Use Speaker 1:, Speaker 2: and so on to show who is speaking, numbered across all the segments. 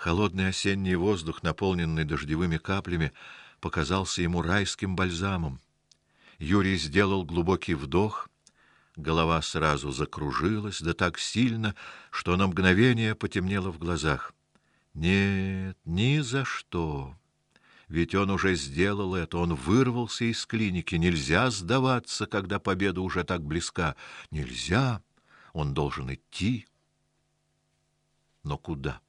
Speaker 1: Холодный осенний воздух, наполненный дождевыми каплями, показался ему райским бальзамом. Юрий сделал глубокий вдох, голова сразу закружилась, да так сильно, что на мгновение потемнело в глазах. Нет, ни за что. Ведь он уже сделал это, он вырвался из клиники. Нельзя сдаваться, когда победа уже так близка. Нельзя. Он должен идти. Но куда?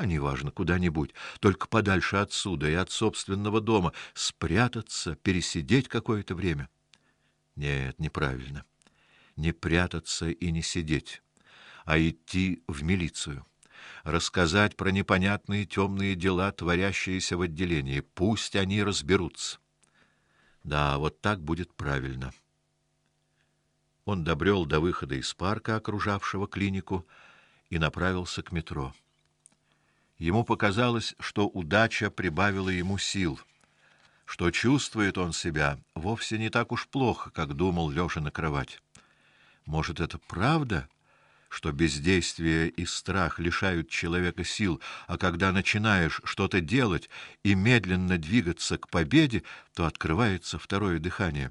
Speaker 1: А неважно, куда-нибудь, только подальше отсюда и от собственного дома, спрятаться, пересидеть какое-то время. Нет, неправильно. Не прятаться и не сидеть, а идти в милицию. Рассказать про непонятные темные дела, творящиеся в отделении. Пусть они разберутся. Да, вот так будет правильно. Он добрел до выхода из парка, окружавшего клинику, и направился к метро. Ему показалось, что удача прибавила ему сил, что чувствует он себя вовсе не так уж плохо, как думал лежа на кровати. Может, это правда, что бездействие и страх лишают человека сил, а когда начинаешь что-то делать и медленно двигаться к победе, то открывается второе дыхание.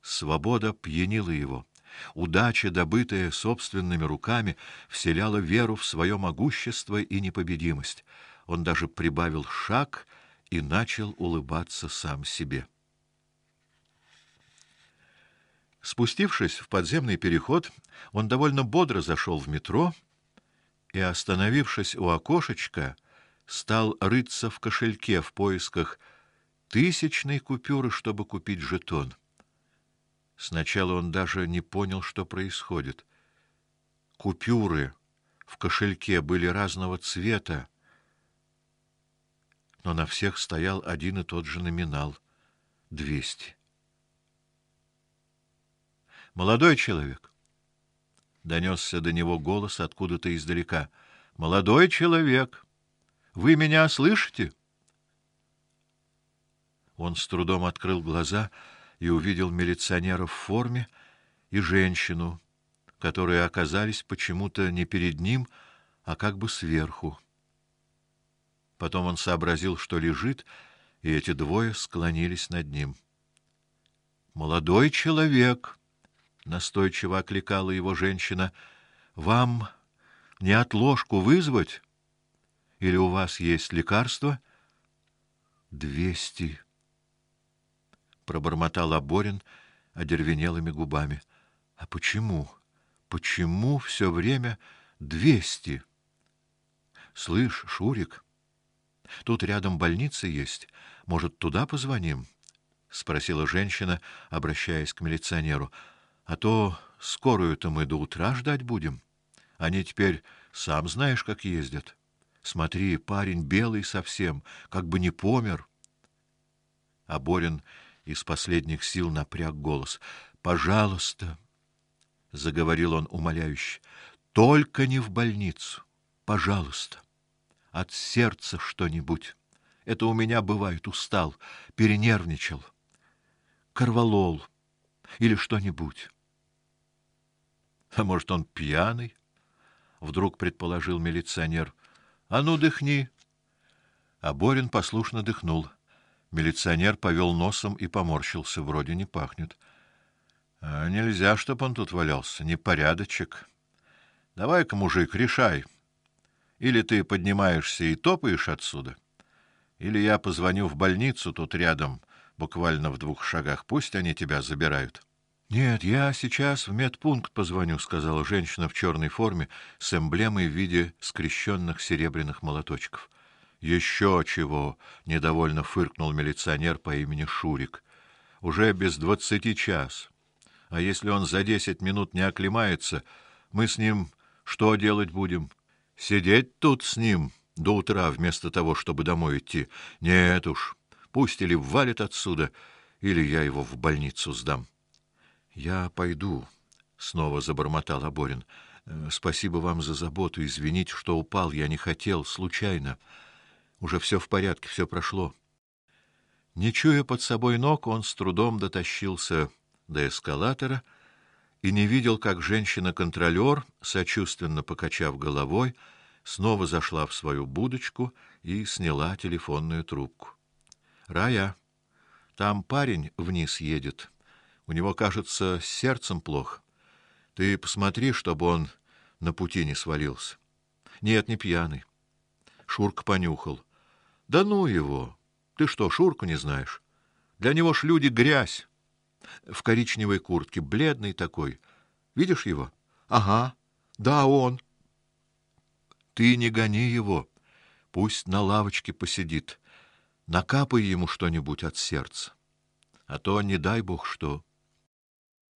Speaker 1: Свобода пьянила его. Удача, добытая собственными руками, вселяла веру в свое могущество и непобедимость. Он даже прибавил шаг и начал улыбаться сам себе. Спустившись в подземный переход, он довольно бодро зашел в метро и, остановившись у окошечка, стал рыться в кошельке в поисках тысячной купюры, чтобы купить жетон. Сначала он даже не понял, что происходит. Купюры в кошельке были разного цвета, но на всех стоял один и тот же номинал — двести. Молодой человек, донесся до него голос откуда-то издалека. Молодой человек, вы меня слышите? Он с трудом открыл глаза и увидел милиционера в форме и женщину, которые оказались почему-то не перед ним, а как бы сверху. Потом он сообразил, что лежит, и эти двое склонились над ним. Молодой человек, настойчиво окликала его женщина. Вам не отложку вызвать? Или у вас есть лекарство? Двести пробормотал Аборин одервенелыми губами. А почему? Почему все время двести? Слышь, Шурик, тут рядом больница есть. Может, туда позвоним? спросила женщина, обращаясь к милиционеру. А то скорую-то мы до утра ждать будем. Они теперь сам знаешь, как ездят. Смотри, парень белый совсем, как бы не помер. А Борин из последних сил напряг голос. Пожалуйста, заговорил он умоляюще. Только не в больницу. Пожалуйста. От сердца что-нибудь. Это у меня бывает, устал, перенервничал. Корвалол или что-нибудь. А может, он пьяный? Вдруг предположил милиционер. А ну дыхни. А Борин послушно дыхнул. Милиционер повел носом и поморщился, вроде не пахнет. А нельзя, чтоб он тут валялся, непорядочек. Давай-ка, мужик, решай. Или ты поднимаешься и топаешь отсюда, или я позвоню в больницу тут рядом, буквально в двух шагах, пусть они тебя забирают. Нет, я сейчас в медпункт позвоню, сказала женщина в черной форме с эмблемой в виде скрещенных серебряных молоточков. Еще чего, недовольно фыркнул милиционер по имени Шурик. Уже без двадцати час. А если он за десять минут не оклемается, мы с ним что делать будем? Сидеть тут с ним до утра вместо того, чтобы домой идти? Нет уж. Пусть или валит отсюда, или я его в больницу сдам. Я пойду, снова забормотал Аборин. «Э, спасибо вам за заботу, извините, что упал, я не хотел, случайно. Уже все в порядке, все прошло. Не чуя под собой ног, он с трудом дотащился до эскалатора и не видел, как женщина-контролер, сочувственно покачав головой, снова зашла в свою будочку и сняла телефонную трубку. Рая, там парень вниз едет. У него, кажется, с сердцем плохо. Ты посмотри, чтобы он на пути не свалился. Нет, не пьяный. Шурка понюхал. Да ну его. Ты что, Шурку не знаешь? Для него ж люди грязь. В коричневой куртке, бледный такой. Видишь его? Ага. Да, он. Ты не гони его. Пусть на лавочке посидит. Накапай ему что-нибудь от сердца. А то не дай бог что.